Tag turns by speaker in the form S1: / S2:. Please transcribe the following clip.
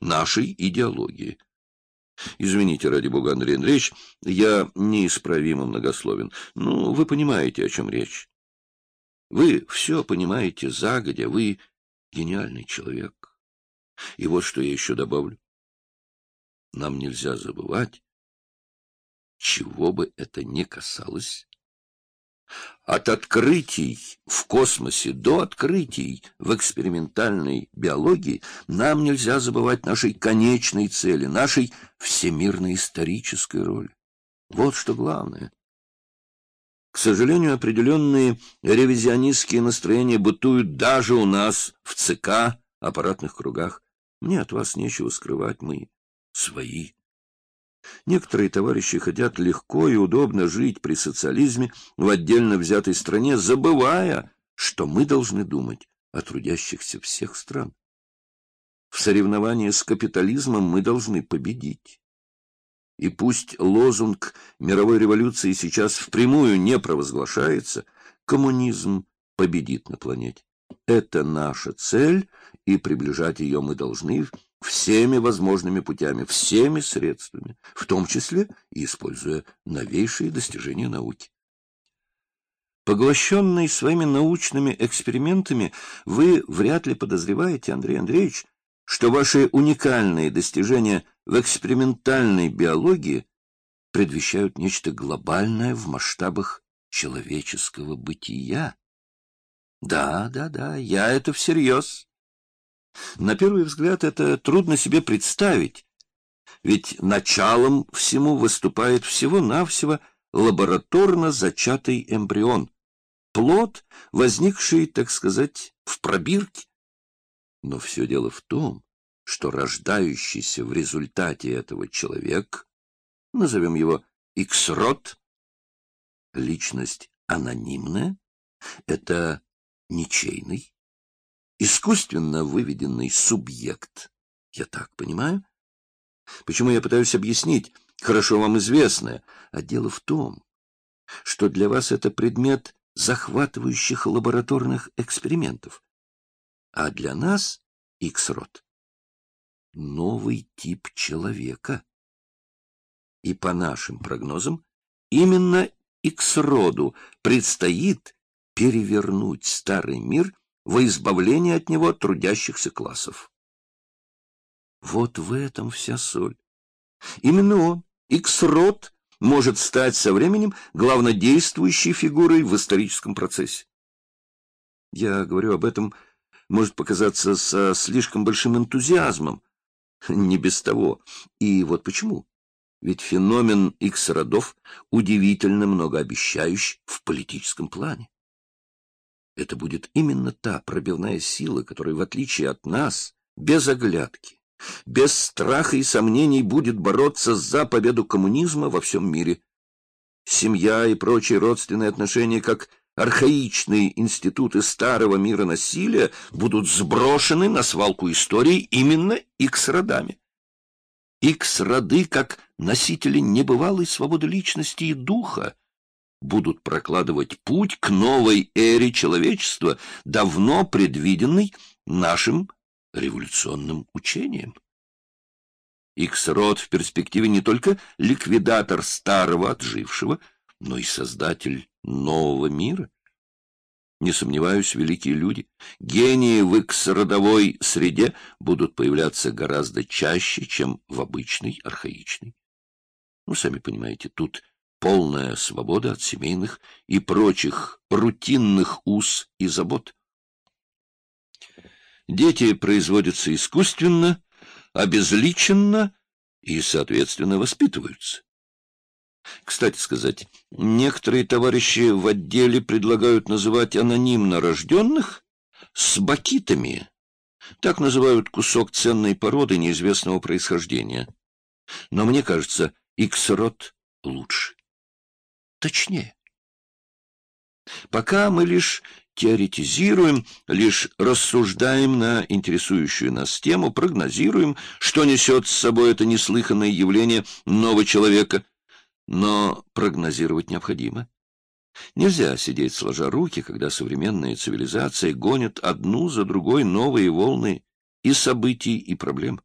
S1: нашей идеологии. Извините, ради бога, Андрей Андреевич, я неисправимо многословен. Ну, вы понимаете, о чем речь. Вы все понимаете загодя, вы гениальный человек. И вот что я еще добавлю. Нам нельзя забывать, чего бы это ни касалось, от открытий в космосе до открытий в экспериментальной биологии нам нельзя забывать нашей конечной цели, нашей всемирной исторической роли. Вот что главное. К сожалению, определенные ревизионистские настроения бытуют даже у нас в ЦК, аппаратных кругах. Мне от вас нечего скрывать, мы свои. Некоторые товарищи хотят легко и удобно жить при социализме в отдельно взятой стране, забывая, что мы должны думать о трудящихся всех стран. В соревновании с капитализмом мы должны победить. И пусть лозунг мировой революции сейчас впрямую не провозглашается, коммунизм победит на планете. Это наша цель, и приближать ее мы должны всеми возможными путями, всеми средствами, в том числе и используя новейшие достижения науки. Поглощенный своими научными экспериментами, вы вряд ли подозреваете, Андрей Андреевич, что ваши уникальные достижения в экспериментальной биологии предвещают нечто глобальное в масштабах человеческого бытия. Да, да, да, я это всерьез. На первый взгляд это трудно себе представить, ведь началом всему выступает всего-навсего лабораторно зачатый эмбрион, плод, возникший, так сказать, в пробирке. Но все дело в том, что рождающийся в результате этого человек, назовем его X-род, личность анонимная, это ничейный, искусственно выведенный субъект. Я так понимаю? Почему я пытаюсь объяснить хорошо вам известное? А дело в том, что для вас это предмет захватывающих лабораторных экспериментов, а для нас, X-род, новый тип человека. И по нашим прогнозам, именно X-роду предстоит перевернуть старый мир во избавление от него трудящихся классов. Вот в этом вся соль. Именно он, Икс-род, может стать со временем главнодействующей фигурой в историческом процессе. Я говорю об этом, может показаться со слишком большим энтузиазмом. Не без того. И вот почему. Ведь феномен Икс-родов удивительно многообещающий в политическом плане. Это будет именно та пробивная сила, которая, в отличие от нас, без оглядки, без страха и сомнений будет бороться за победу коммунизма во всем мире. Семья и прочие родственные отношения, как архаичные институты старого мира насилия, будут сброшены на свалку истории именно икс-родами. Икс-роды, как носители небывалой свободы личности и духа, будут прокладывать путь к новой эре человечества, давно предвиденной нашим революционным учением. Икс-род в перспективе не только ликвидатор старого отжившего, но и создатель нового мира. Не сомневаюсь, великие люди, гении в икс-родовой среде будут появляться гораздо чаще, чем в обычной, архаичной. Ну, сами понимаете, тут полная свобода от семейных и прочих рутинных уз и забот. Дети производятся искусственно, обезличенно и, соответственно, воспитываются. Кстати сказать, некоторые товарищи в отделе предлагают называть анонимно рожденных с бакитами. Так называют кусок ценной породы неизвестного происхождения. Но мне кажется, икс-род лучше точнее. Пока мы лишь теоретизируем, лишь рассуждаем на интересующую нас тему, прогнозируем, что несет с собой это неслыханное явление нового человека. Но прогнозировать необходимо. Нельзя сидеть сложа руки, когда современная цивилизация гонит одну за другой новые волны и событий, и проблем.